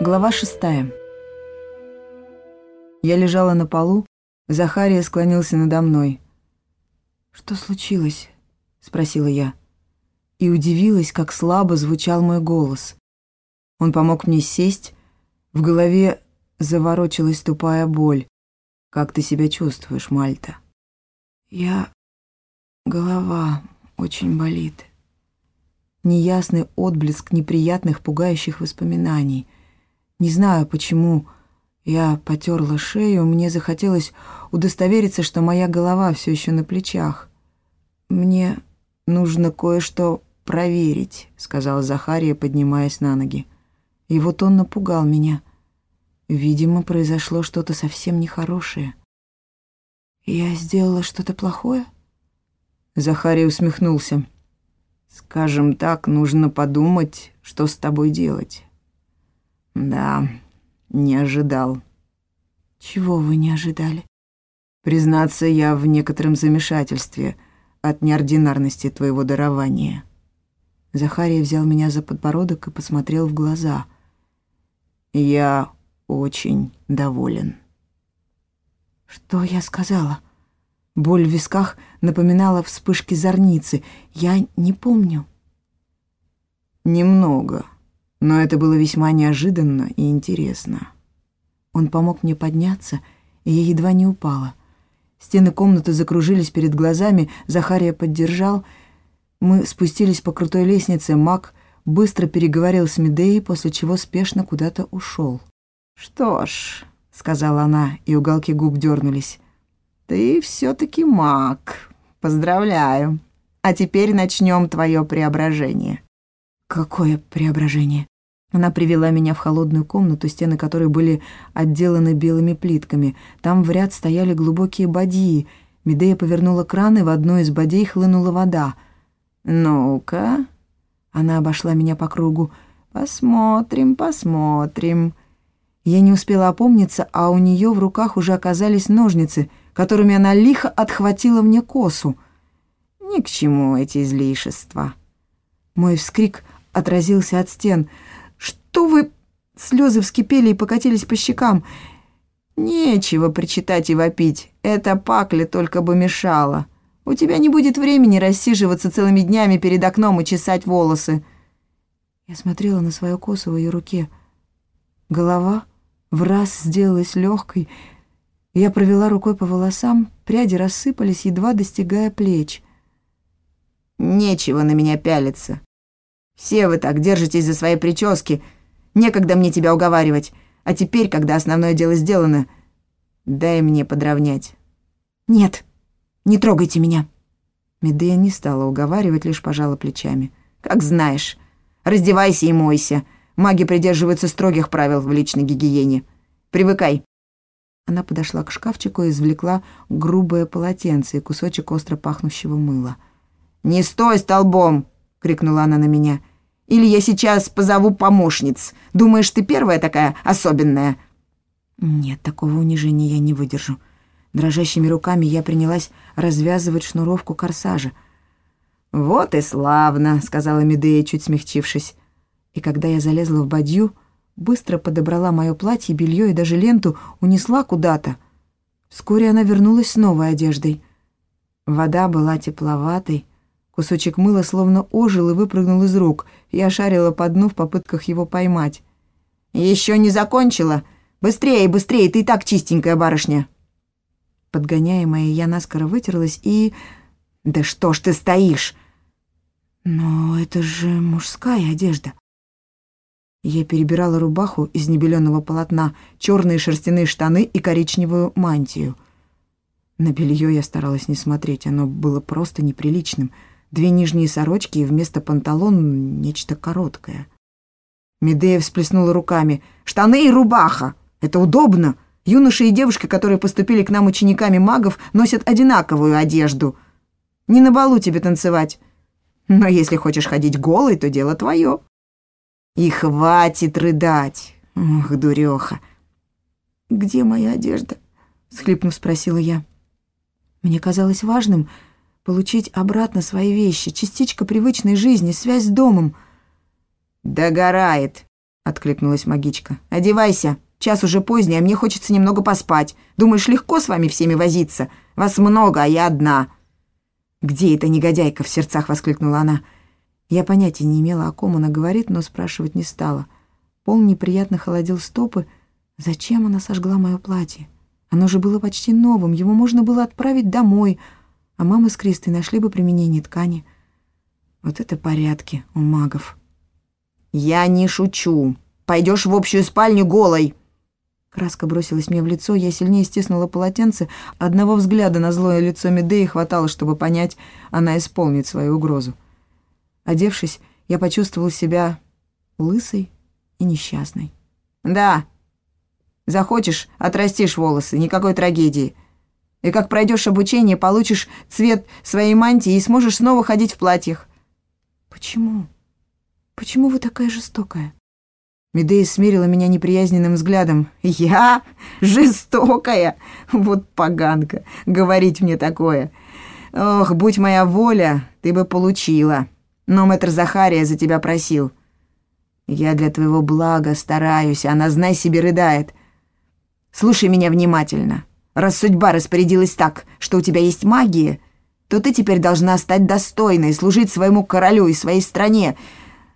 Глава шестая. Я лежала на полу, Захария склонился надо мной. «Что случилось?» — спросила я. И удивилась, как слабо звучал мой голос. Он помог мне сесть, в голове заворочилась тупая боль. «Как ты себя чувствуешь, Мальта?» «Я... голова очень болит». Неясный отблеск неприятных, пугающих воспоминаний — не знаю, почему я потерла шею, мне захотелось удостовериться, что моя голова все еще на плечах. «Мне нужно кое-что проверить», — сказала Захария, поднимаясь на ноги. И вот он напугал меня. Видимо, произошло что-то совсем нехорошее. «Я сделала что-то плохое?» Захария усмехнулся. «Скажем так, нужно подумать, что с тобой делать». Да, не ожидал. Чего вы не ожидали? Признаться, я в некотором замешательстве от неординарности твоего дарования. Захарий взял меня за подбородок и посмотрел в глаза. Я очень доволен. Что я сказала? Боль в висках напоминала вспышки зорницы. Я не помню. Немного. Но это было весьма неожиданно и интересно. Он помог мне подняться, и я едва не упала. Стены комнаты закружились перед глазами, Захария поддержал. Мы спустились по крутой лестнице, Мак быстро переговорил с Медеей, после чего спешно куда-то ушел. «Что ж», — сказала она, и уголки губ дернулись, — «ты все-таки маг. Поздравляю. А теперь начнем твое преображение». «Какое преображение?» Она привела меня в холодную комнату, стены которой были отделаны белыми плитками. Там в ряд стояли глубокие бадьи. Медея повернула кран, и в одну из бадей хлынула вода. «Ну-ка...» Она обошла меня по кругу. «Посмотрим, посмотрим...» Я не успела опомниться, а у нее в руках уже оказались ножницы, которыми она лихо отхватила мне косу. Ни к чему эти излишества. Мой вскрик отразился от стен — что вы...» Слезы вскипели и покатились по щекам. «Нечего причитать и вопить. Эта пакля только бы мешала. У тебя не будет времени рассиживаться целыми днями перед окном и чесать волосы». Я смотрела на свою косу в ее руке. Голова в раз сделалась легкой. Я провела рукой по волосам, пряди рассыпались, едва достигая плеч. «Нечего на меня пялиться. Все вы так держитесь за свои прически», Некогда мне тебя уговаривать. А теперь, когда основное дело сделано, дай мне подровнять». «Нет, не трогайте меня». Медея не стала уговаривать, лишь пожала плечами. «Как знаешь. Раздевайся и мойся. Маги придерживаются строгих правил в личной гигиене. Привыкай». Она подошла к шкафчику и извлекла грубое полотенце и кусочек остро пахнущего мыла. «Не стой столбом!» — крикнула она на меня. Или я сейчас позову помощниц. Думаешь, ты первая такая особенная?» «Нет, такого унижения я не выдержу». Дрожащими руками я принялась развязывать шнуровку корсажа. «Вот и славно», — сказала Медея, чуть смягчившись. И когда я залезла в бадью, быстро подобрала мое платье, белье и даже ленту, унесла куда-то. Вскоре она вернулась с новой одеждой. Вода была тепловатой, Кусочек мыла словно ожил и выпрыгнул из рук. Я шарила по дну в попытках его поймать. «Еще не закончила? Быстрее, быстрее, ты и так чистенькая барышня!» Подгоняемая, я наскоро вытерлась и... «Да что ж ты стоишь?» «Но это же мужская одежда». Я перебирала рубаху из небеленого полотна, черные шерстяные штаны и коричневую мантию. На белье я старалась не смотреть, оно было просто неприличным — Две нижние сорочки и вместо панталон нечто короткое. Медея всплеснула руками. «Штаны и рубаха! Это удобно! Юноши и девушки, которые поступили к нам учениками магов, носят одинаковую одежду. Не на балу тебе танцевать. Но если хочешь ходить голой, то дело твое. И хватит рыдать. Ох, дуреха. «Где моя одежда?» — схлипнув, спросила я. Мне казалось важным — получить обратно свои вещи, частичка привычной жизни, связь с домом. «Догорает», — откликнулась магичка. «Одевайся. Час уже поздний, а мне хочется немного поспать. Думаешь, легко с вами всеми возиться? Вас много, а я одна». «Где эта негодяйка?» — в сердцах воскликнула она. Я понятия не имела, о ком она говорит, но спрашивать не стала. Пол неприятно холодил стопы. Зачем она сожгла мое платье? Оно же было почти новым, его можно было отправить домой, а мама с Кристой нашли бы применение ткани. Вот это порядки у магов. «Я не шучу. Пойдешь в общую спальню голой!» Краска бросилась мне в лицо, я сильнее стиснула полотенце. Одного взгляда на злое лицо Медеи хватало, чтобы понять, она исполнит свою угрозу. Одевшись, я почувствовала себя лысой и несчастной. «Да, захочешь, отрастишь волосы, никакой трагедии. И как пройдешь обучение, получишь цвет своей мантии и сможешь снова ходить в платьях». «Почему? Почему вы такая жестокая?» Медея смерила меня неприязненным взглядом. «Я? Жестокая? Вот поганка! Говорить мне такое! Ох, будь моя воля, ты бы получила. Но мэтр Захария за тебя просил. Я для твоего блага стараюсь, она, знай себе, рыдает. Слушай меня внимательно. Раз судьба распорядилась так, что у тебя есть магия, то ты теперь должна стать достойной, служить своему королю и своей стране,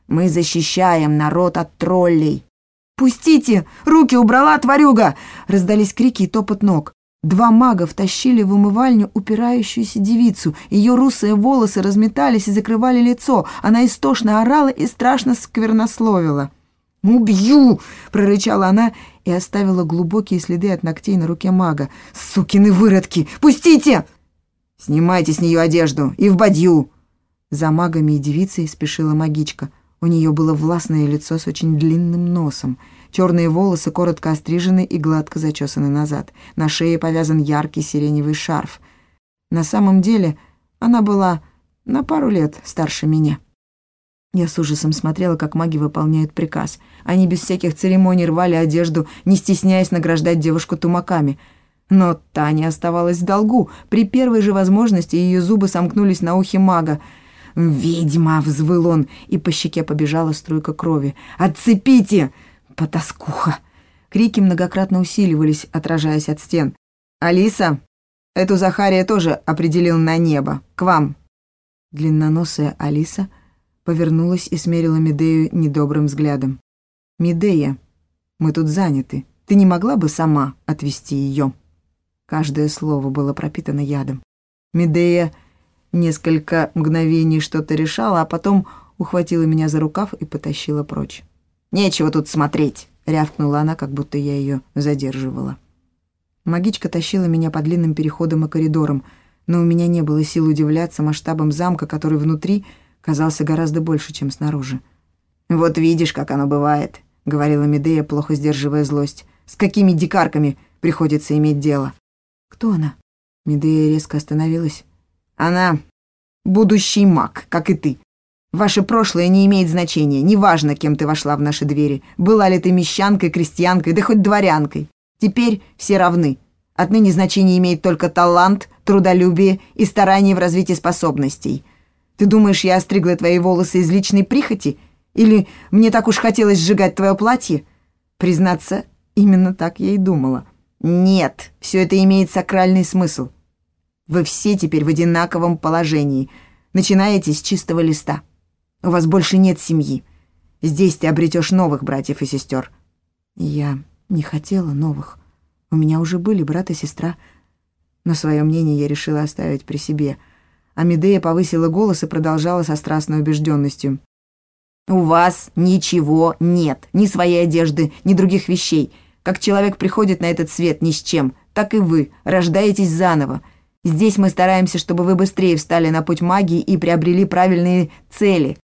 мы защищаем народ от троллей». «Пустите! Руки убрала, тварюга!» Раздались крики и топот ног. Два мага втащили в умывальню упирающуюся девицу. Ее русые волосы разметались и закрывали лицо. Она истошно орала и страшно сквернословила. «Убью!» — прорычала она и оставила глубокие следы от ногтей на руке мага. «Сукины выродки! Пустите!» «Снимайте с нее одежду и в бадью!» За магами и девицей спешила магичка — у нее было властное лицо с очень длинным носом. Черные волосы коротко острижены и гладко зачесаны назад. На шее повязан яркий сиреневый шарф. На самом деле она была на пару лет старше меня. Я с ужасом смотрела, как маги выполняют приказ. Они без всяких церемоний рвали одежду, не стесняясь награждать девушку тумаками. Но та не оставалась в долгу. При первой же возможности ее зубы сомкнулись на ухе мага — «Ведьма!» — взвыл он, и по щеке побежала струйка крови. «Отцепите!» «Потаскуха!» Крики многократно усиливались, отражаясь от стен. «Алиса, эту Захария тоже определил на небо. К вам!» Длинноносая Алиса повернулась и смерила Медею недобрым взглядом. «Медея, мы тут заняты. Ты не могла бы сама отвести ее?» Каждое слово было пропитано ядом. Медея Несколько мгновений что-то решала, а потом ухватила меня за рукав и потащила прочь. «Нечего тут смотреть!» — рявкнула она, как будто я ее задерживала. Магичка тащила меня по длинным переходам и коридорам, но у меня не было сил удивляться масштабам замка, который внутри казался гораздо больше, чем снаружи. «Вот видишь, как оно бывает», — говорила Медея, плохо сдерживая злость. «С какими дикарками приходится иметь дело?» «Кто она?» Медея резко остановилась. Она будущий маг, как и ты. Ваше прошлое не имеет значения, неважно, кем ты вошла в наши двери. Была ли ты мещанкой, крестьянкой, да хоть дворянкой. Теперь все равны. Отныне значение имеет только талант, трудолюбие и старание в развитии способностей. Ты думаешь, я остригла твои волосы из личной прихоти? Или мне так уж хотелось сжигать твое платье? Признаться, именно так я и думала. Нет, все это имеет сакральный смысл. Вы все теперь в одинаковом положении. Начинаете с чистого листа. У вас больше нет семьи. Здесь ты обретешь новых братьев и сестер. Я не хотела новых. У меня уже были брат и сестра. Но свое мнение я решила оставить при себе. А Медея повысила голос и продолжала со страстной убежденностью. «У вас ничего нет. Ни своей одежды, ни других вещей. Как человек приходит на этот свет ни с чем, так и вы рождаетесь заново. Здесь мы стараемся, чтобы вы быстрее встали на путь магии и приобрели правильные цели.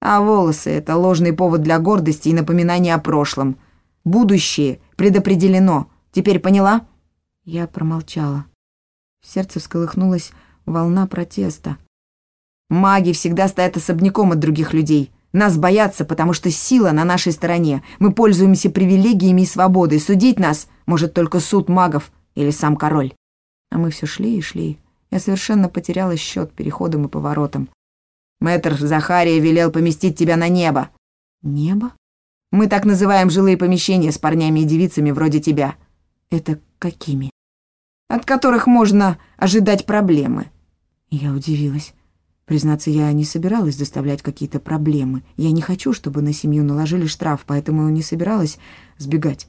А волосы — это ложный повод для гордости и напоминания о прошлом. Будущее предопределено. Теперь поняла?» Я промолчала. В сердце всколыхнулась волна протеста. «Маги всегда стоят особняком от других людей. Нас боятся, потому что сила на нашей стороне. Мы пользуемся привилегиями и свободой. Судить нас может только суд магов или сам король». А мы все шли и шли. Я совершенно потеряла счет переходам и поворотам. Мэтр Захария велел поместить тебя на небо. Небо? Мы так называем жилые помещения с парнями и девицами вроде тебя. Это какими? От которых можно ожидать проблемы. Я удивилась. Признаться, я не собиралась доставлять какие-то проблемы. Я не хочу, чтобы на семью наложили штраф, поэтому не собиралась сбегать.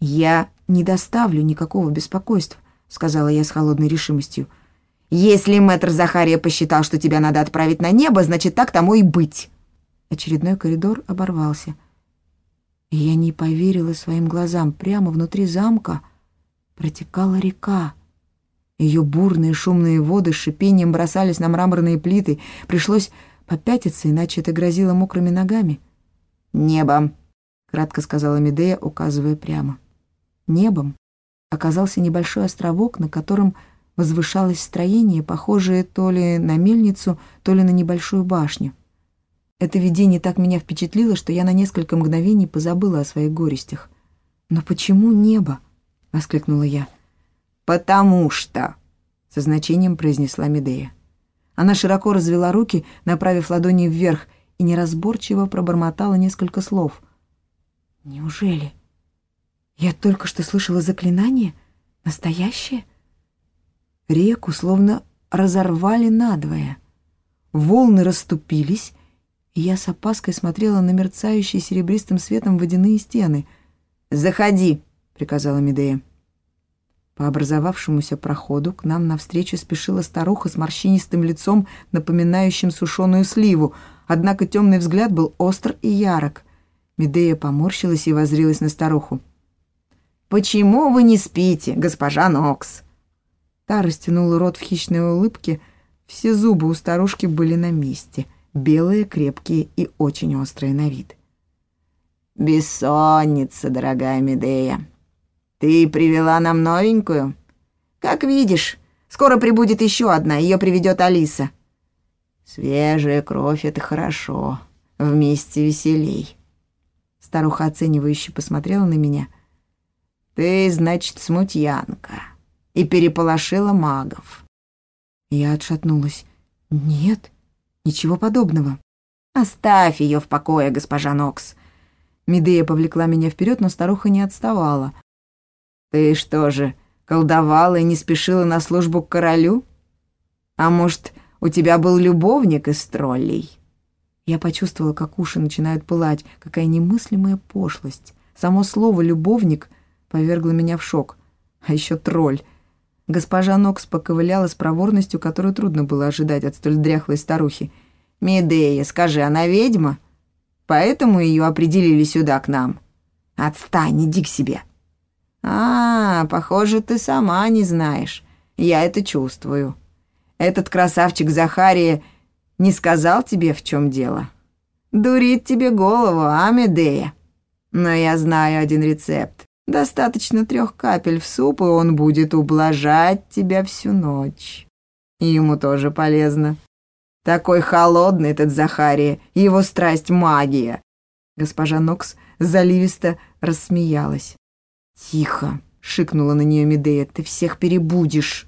«Я не доставлю никакого беспокойства», — сказала я с холодной решимостью. «Если мэтр Захария посчитал, что тебя надо отправить на небо, значит, так тому и быть». Очередной коридор оборвался. Я не поверила своим глазам. Прямо внутри замка протекала река. Ее бурные шумные воды с шипением бросались на мраморные плиты. Пришлось попятиться, иначе это грозило мокрыми ногами. «Небом», — кратко сказала Медея, указывая прямо. Небом оказался небольшой островок, на котором возвышалось строение, похожее то ли на мельницу, то ли на небольшую башню. Это видение так меня впечатлило, что я на несколько мгновений позабыла о своих горестях. «Но почему небо?» — воскликнула я. «Потому что...» — со значением произнесла Медея. Она широко развела руки, направив ладони вверх, и неразборчиво пробормотала несколько слов. «Неужели? Я только что слышала заклинание? Настоящее?» Реку словно разорвали надвое. Волны расступились, и я с опаской смотрела на мерцающие серебристым светом водяные стены. «Заходи!» — приказала Медея. По образовавшемуся проходу к нам навстречу спешила старуха с морщинистым лицом, напоминающим сушеную сливу, однако темный взгляд был остр и ярок. Медея поморщилась и возрилась на старуху. «Почему вы не спите, госпожа Нокс?» Та растянула рот в хищной улыбке, все зубы у старушки были на месте, белые, крепкие и очень острые на вид. «Бессонница, дорогая Медея», «Ты привела нам новенькую?» «Как видишь, скоро прибудет еще одна, ее приведет Алиса». «Свежая кровь — это хорошо, вместе веселей». Старуха оценивающе посмотрела на меня. «Ты, значит, смутьянка и переполошила магов». Я отшатнулась. «Нет, ничего подобного». «Оставь ее в покое, госпожа Нокс». Медея повлекла меня вперед, но старуха не отставала. Ты что же, колдовала и не спешила на службу к королю? А может, у тебя был любовник из троллей?» Я почувствовала, как уши начинают пылать, какая немыслимая пошлость. Само слово «любовник» повергло меня в шок. А еще тролль. Госпожа Нокс поковыляла с проворностью, которую трудно было ожидать от столь дряхлой старухи. «Медея, скажи, она ведьма? Поэтому ее определили сюда, к нам?» «Отстань, иди к себе!» «А, похоже, ты сама не знаешь. Я это чувствую. Этот красавчик Захария не сказал тебе, в чем дело? Дурит тебе голову, а, Медея? Но я знаю один рецепт. Достаточно трех капель в суп, и он будет ублажать тебя всю ночь. И ему тоже полезно. Такой холодный этот Захария, его страсть — магия». Госпожа Нокс заливисто рассмеялась. «Тихо!» — шикнула на нее Медея. «Ты всех перебудешь!»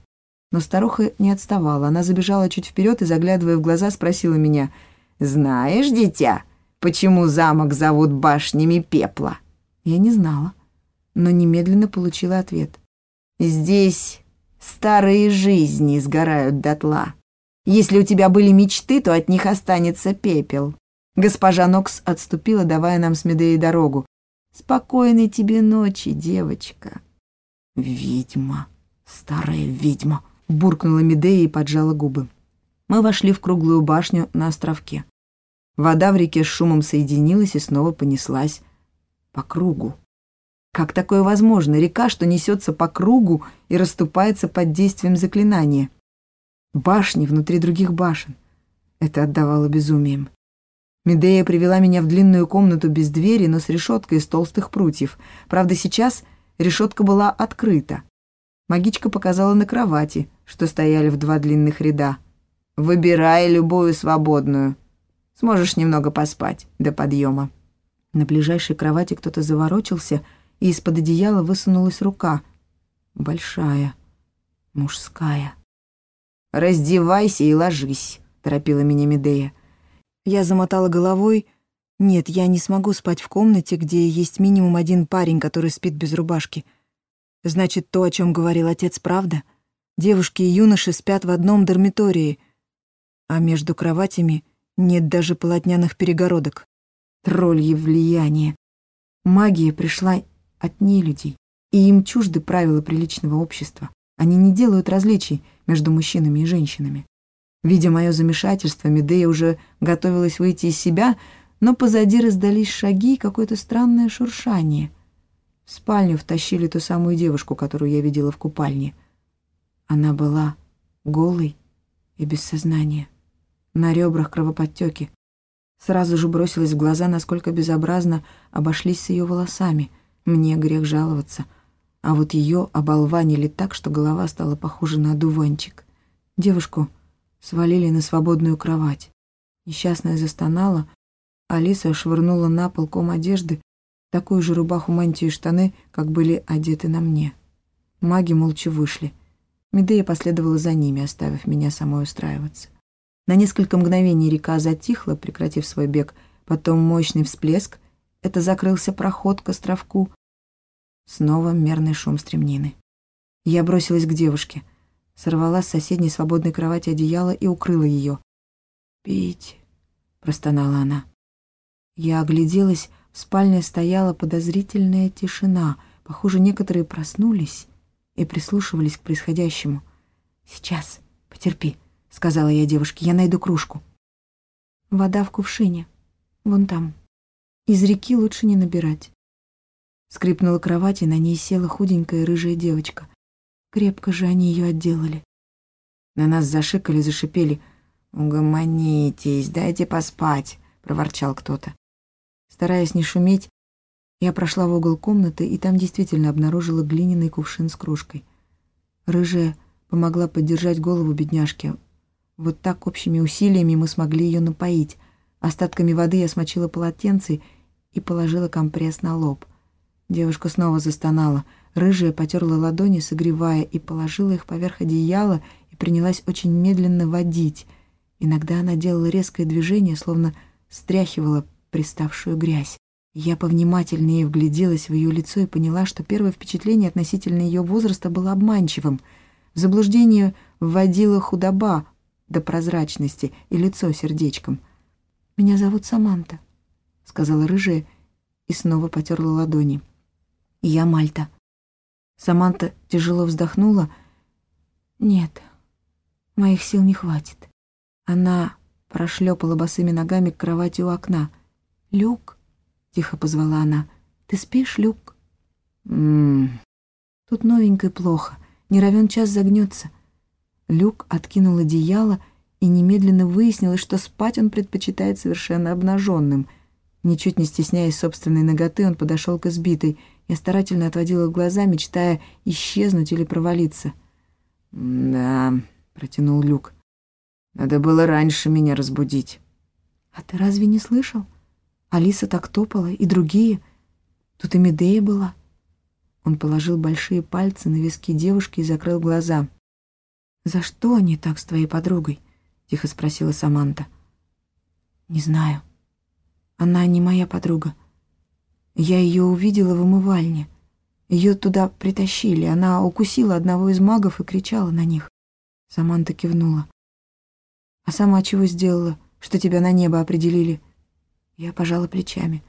Но старуха не отставала. Она забежала чуть вперед и, заглядывая в глаза, спросила меня. «Знаешь, дитя, почему замок зовут башнями пепла?» Я не знала, но немедленно получила ответ. «Здесь старые жизни сгорают дотла. Если у тебя были мечты, то от них останется пепел». Госпожа Нокс отступила, давая нам с Медеей дорогу. Спокойной тебе ночи, девочка. Ведьма, старая ведьма, буркнула Медея и поджала губы. Мы вошли в круглую башню на островке. Вода в реке с шумом соединилась и снова понеслась по кругу. Как такое возможно? Река, что несется по кругу и расступается под действием заклинания. Башни внутри других башен. Это отдавало безумием. Медея привела меня в длинную комнату без двери, но с решеткой из толстых прутьев. Правда, сейчас решетка была открыта. Магичка показала на кровати, что стояли в два длинных ряда. «Выбирай любую свободную. Сможешь немного поспать до подъема». На ближайшей кровати кто-то заворочился, и из-под одеяла высунулась рука. Большая, мужская. «Раздевайся и ложись», — торопила меня Медея. Я замотала головой, Нет, я не смогу спать в комнате, где есть минимум один парень, который спит без рубашки. Значит, то, о чем говорил отец, правда? Девушки и юноши спят в одном дармитории, а между кроватями нет даже полотняных перегородок. Троллье влияние. Магия пришла от нелюдей, и им чужды правила приличного общества. Они не делают различий между мужчинами и женщинами. Видя мое замешательство, Медея уже готовилась выйти из себя, но позади раздались шаги и какое-то странное шуршание. В спальню втащили ту самую девушку, которую я видела в купальне. Она была голой и без сознания. На ребрах кровоподтеки. Сразу же бросилось в глаза, насколько безобразно обошлись с ее волосами. Мне грех жаловаться. А вот ее оболванили так, что голова стала похожа на одуванчик. Девушку свалили на свободную кровать. Несчастная застонала. Алиса швырнула на пол ком одежды, такую же рубаху, мантию и штаны, как были одеты на мне. Маги молча вышли. Медея последовала за ними, оставив меня самой устраиваться. На несколько мгновений река затихла, прекратив свой бег, потом мощный всплеск, это закрылся проход к островку, снова мерный шум стремнины. Я бросилась к девушке, сорвала с соседней свободной кровати одеяло и укрыла ее. «Пить», — простонала она. Я огляделась, в спальне стояла подозрительная тишина. Похоже, некоторые проснулись и прислушивались к происходящему. «Сейчас, потерпи», — сказала я девушке, — «я найду кружку». «Вода в кувшине. Вон там. Из реки лучше не набирать». Скрипнула кровать, и на ней села худенькая рыжая девочка. Крепко же они ее отделали. На нас зашикали, зашипели. «Угомонитесь, дайте поспать», — проворчал кто-то. Стараясь не шуметь, я прошла в угол комнаты и там действительно обнаружила глиняный кувшин с кружкой. Рыжая помогла поддержать голову бедняжки, вот так общими усилиями мы смогли ее напоить. Остатками воды я смочила полотенце и положила компресс на лоб. Девушка снова застонала. Рыжая потерла ладони, согревая, и положила их поверх одеяла и принялась очень медленно водить. Иногда она делала резкое движение, словно стряхивала приставшую грязь. Я повнимательнее вгляделась в ее лицо и поняла, что первое впечатление относительно ее возраста было обманчивым. В заблуждение вводила худоба, до прозрачности и лицо сердечком. «Меня зовут Саманта», — сказала рыжая и снова потерла ладони. «Я Мальта». Саманта тяжело вздохнула. «Нет, моих сил не хватит». Она прошлепала босыми ногами к кровати у окна. «Люк», — тихо позвала она, — «ты спишь, Люк?» «М-м-м». Тут новенькой плохо, не равен час загнется. Люк откинул одеяло и немедленно выяснилось, что спать он предпочитает совершенно обнаженным. Ничуть не стесняясь собственной ноготы, он подошел к избитой. Я старательно отводила глаза, мечтая исчезнуть или провалиться. «Да», — протянул Люк, — «надо было раньше меня разбудить». «А ты разве не слышал? Алиса так топала, и другие. Тут и Медея была». Он положил большие пальцы на виски девушки и закрыл глаза. «За что они так с твоей подругой?» — тихо спросила Саманта. «Не знаю. Она не моя подруга. Я ее увидела в умывальне. Ее туда притащили. Она укусила одного из магов и кричала на них». Саманта кивнула. «А сама чего сделала, что тебя на небо определили?» Я пожала плечами.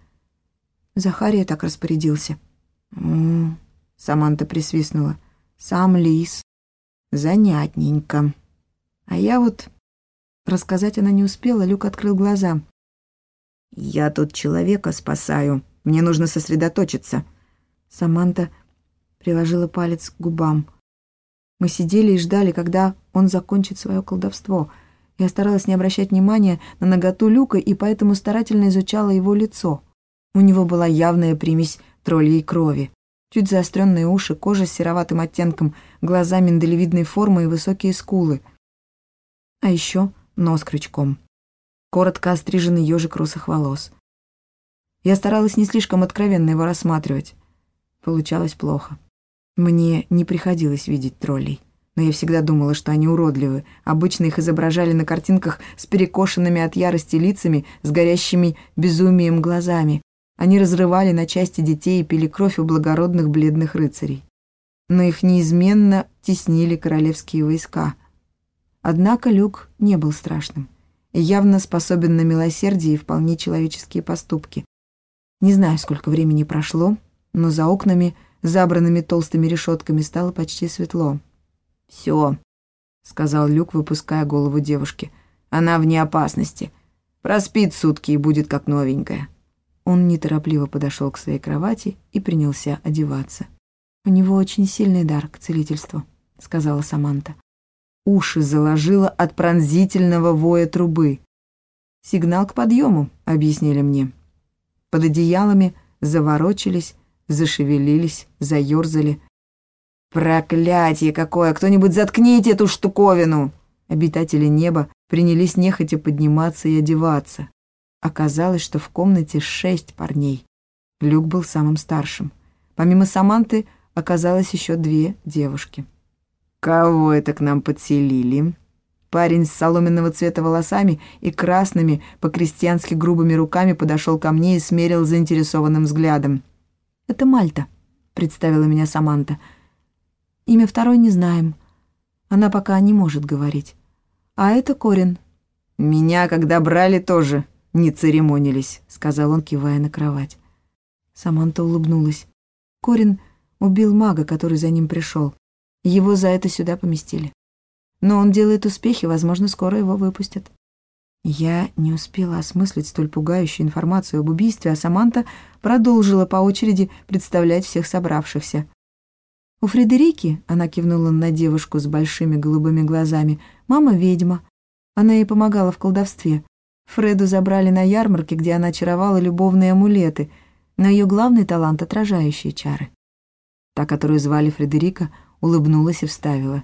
Захария так распорядился. «М-м-м», Саманта присвистнула. «Сам лис». Занятненько. А я вот... Рассказать она не успела, Люк открыл глаза. «Я тут человека спасаю. Мне нужно сосредоточиться». Саманта приложила палец к губам. Мы сидели и ждали, когда он закончит свое колдовство. Я старалась не обращать внимания на наготу Люка и поэтому старательно изучала его лицо. У него была явная примесь троллей крови. Чуть заостренные уши, кожа с сероватым оттенком, глаза миндалевидной формы и высокие скулы. А еще нос крючком. Коротко остриженный ежик русых волос. Я старалась не слишком откровенно его рассматривать. Получалось плохо. Мне не приходилось видеть троллей. но я всегда думала, что они уродливы. Обычно их изображали на картинках с перекошенными от ярости лицами, с горящими безумием глазами. Они разрывали на части детей и пили кровь у благородных бледных рыцарей. Но их неизменно теснили королевские войска. Однако Люк не был страшным явно способен на милосердие и вполне человеческие поступки. Не знаю, сколько времени прошло, но за окнами, забранными толстыми решетками, стало почти светло. «Все», — сказал Люк, выпуская голову девушки. «Она вне опасности. Проспит сутки и будет как новенькая». Он неторопливо подошел к своей кровати и принялся одеваться. «У него очень сильный дар к целительству», — сказала Саманта. Уши заложило от пронзительного воя трубы. «Сигнал к подъему», — объяснили мне. Под одеялами заворочились, зашевелились, заерзали. «Проклятие какое! Кто-нибудь заткните эту штуковину!» Обитатели неба принялись нехотя подниматься и одеваться. Оказалось, что в комнате шесть парней. Люк был самым старшим. Помимо Саманты оказалось еще две девушки. «Кого это к нам подселили?» Парень с соломенного цвета волосами и красными, по-крестьянски грубыми руками подошел ко мне и смерил заинтересованным взглядом. «Это Мальта», — представила меня Саманта. «Имя второй не знаем. Она пока не может говорить. А это Корин». «Меня, когда брали, тоже не церемонились», — сказал он, кивая на кровать. Саманта улыбнулась. Корин убил мага, который за ним пришел. Его за это сюда поместили. Но он делает успехи, возможно, скоро его выпустят. Я не успела осмыслить столь пугающую информацию об убийстве, а Саманта продолжила по очереди представлять всех собравшихся. У Фредерики, она кивнула на девушку с большими голубыми глазами, мама ведьма. Она ей помогала в колдовстве. Фреду забрали на ярмарке, где она очаровала любовные амулеты, но ее главный талант — отражающие чары. Та, которую звали Фредерика, улыбнулась и вставила.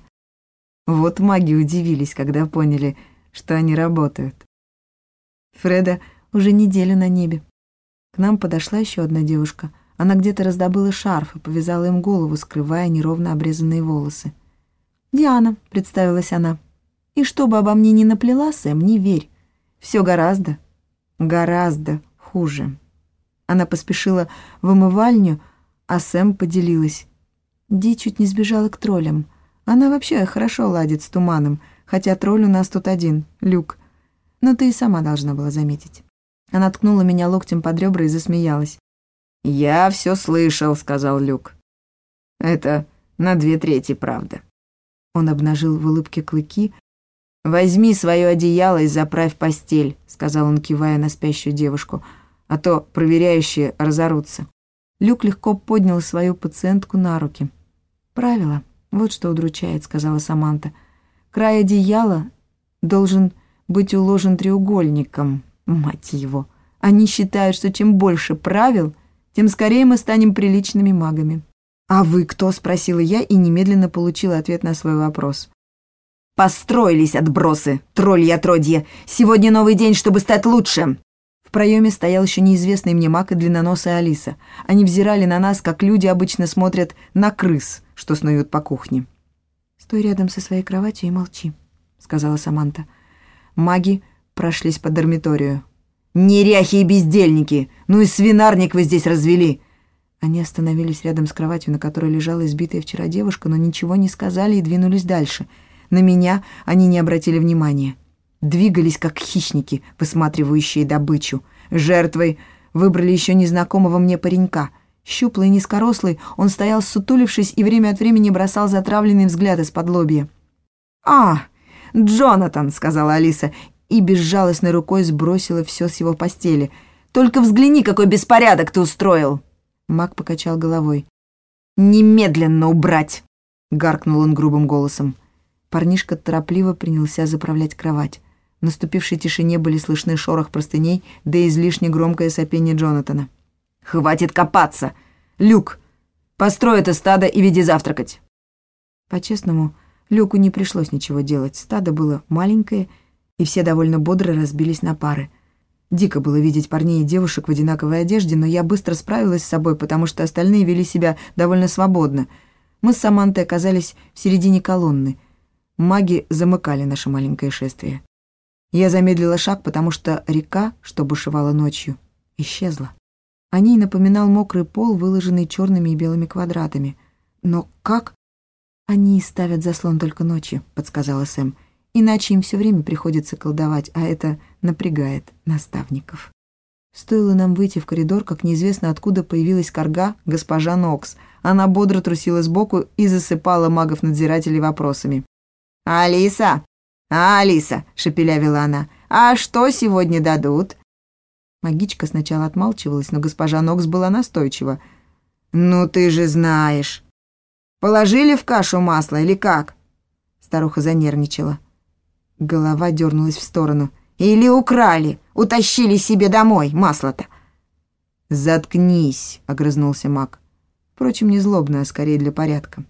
Вот маги удивились, когда поняли, что они работают. Фреда уже неделю на небе. К нам подошла еще одна девушка. Она где-то раздобыла шарф и повязала им голову, скрывая неровно обрезанные волосы. «Диана», — представилась она. «И что бы обо мне ни наплела, Сэм, не верь. Все гораздо, гораздо хуже». Она поспешила в умывальню, а Сэм поделилась. Ди чуть не сбежала к троллям. Она вообще хорошо ладит с туманом, хотя тролль у нас тут один, Люк. Но ты и сама должна была заметить. Она ткнула меня локтем под ребра и засмеялась. «Я все слышал», — сказал Люк. «Это на две трети правда». Он обнажил в улыбке клыки. «Возьми свое одеяло и заправь постель», — сказал он, кивая на спящую девушку, «а то проверяющие разорутся». Люк легко поднял свою пациентку на руки. «Правило, вот что удручает», — сказала Саманта. «Край одеяла должен быть уложен треугольником, мать его. Они считают, что чем больше правил, тем скорее мы станем приличными магами. «А вы кто?» — спросила я и немедленно получила ответ на свой вопрос. «Построились отбросы, тролли отродье! Сегодня новый день, чтобы стать лучше!» В проеме стоял еще неизвестный мне маг и длинноносая Алиса. Они взирали на нас, как люди обычно смотрят на крыс, что снуют по кухне. «Стой рядом со своей кроватью и молчи», — сказала Саманта. Маги прошлись по дармиторию. «Неряхи и бездельники! Ну и свинарник вы здесь развели!» Они остановились рядом с кроватью, на которой лежала избитая вчера девушка, но ничего не сказали и двинулись дальше. На меня они не обратили внимания. Двигались, как хищники, высматривающие добычу. Жертвой выбрали еще незнакомого мне паренька. Щуплый низкорослый, он стоял сутулившись и время от времени бросал затравленный взгляд из-под лобья. «А, «Джонатан», — сказала Алиса, и безжалостной рукой сбросила все с его постели. «Только взгляни, какой беспорядок ты устроил!» Мак покачал головой. «Немедленно убрать!» — гаркнул он грубым голосом. Парнишка торопливо принялся заправлять кровать. В наступившей тишине были слышны шорох простыней, да излишне громкое сопение Джонатана. «Хватит копаться! Люк, построй это стадо и веди завтракать!» По-честному, Люку не пришлось ничего делать. Стадо было маленькое, и все довольно бодро разбились на пары. Дико было видеть парней и девушек в одинаковой одежде, но я быстро справилась с собой, потому что остальные вели себя довольно свободно. Мы с Самантой оказались в середине колонны. Маги замыкали наше маленькое шествие. Я замедлила шаг, потому что река, что бушевала ночью, исчезла. О ней напоминал мокрый пол, выложенный черными и белыми квадратами. Но как? Они ставят заслон только ночью, подсказала Сэм. Иначе им все время приходится колдовать, а это напрягает наставников. Стоило нам выйти в коридор, как неизвестно откуда появилась корга госпожа Нокс. Она бодро трусила сбоку и засыпала магов-надзирателей вопросами. «Алиса! А, Алиса!» — шепелявила она. «А что сегодня дадут?» Магичка сначала отмалчивалась, но госпожа Нокс была настойчива. «Ну ты же знаешь. Положили в кашу масло или как?» Старуха занервничала. Голова дернулась в сторону. «Или украли, утащили себе домой масло-то!» «Заткнись!» — огрызнулся маг. Впрочем, не злобно, а скорее для порядка.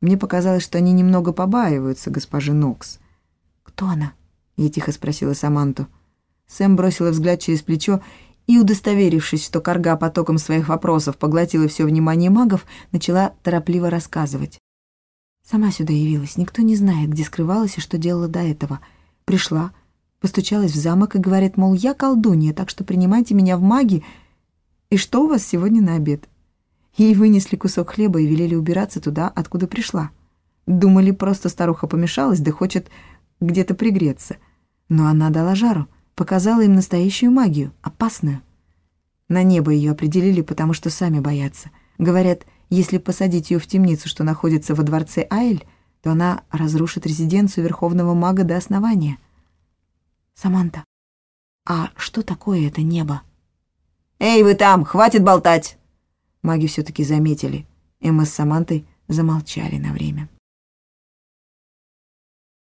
Мне показалось, что они немного побаиваются госпожи Нокс. «Кто она?» — я тихо спросила Саманту. Сэм бросила взгляд через плечо и, удостоверившись, что Карга потоком своих вопросов поглотила все внимание магов, начала торопливо рассказывать. Сама сюда явилась, никто не знает, где скрывалась и что делала до этого. Пришла, постучалась в замок и говорит, мол, я колдунья, так что принимайте меня в маги. И что у вас сегодня на обед? Ей вынесли кусок хлеба и велели убираться туда, откуда пришла. Думали, просто старуха помешалась, да хочет где-то пригреться. Но она дала жару показала им настоящую магию, опасную. На небо ее определили, потому что сами боятся. Говорят, если посадить ее в темницу, что находится во дворце Айль, то она разрушит резиденцию верховного мага до основания. Саманта, а что такое это небо? «Эй, вы там, хватит болтать!» Маги все-таки заметили, и мы с Самантой замолчали на время.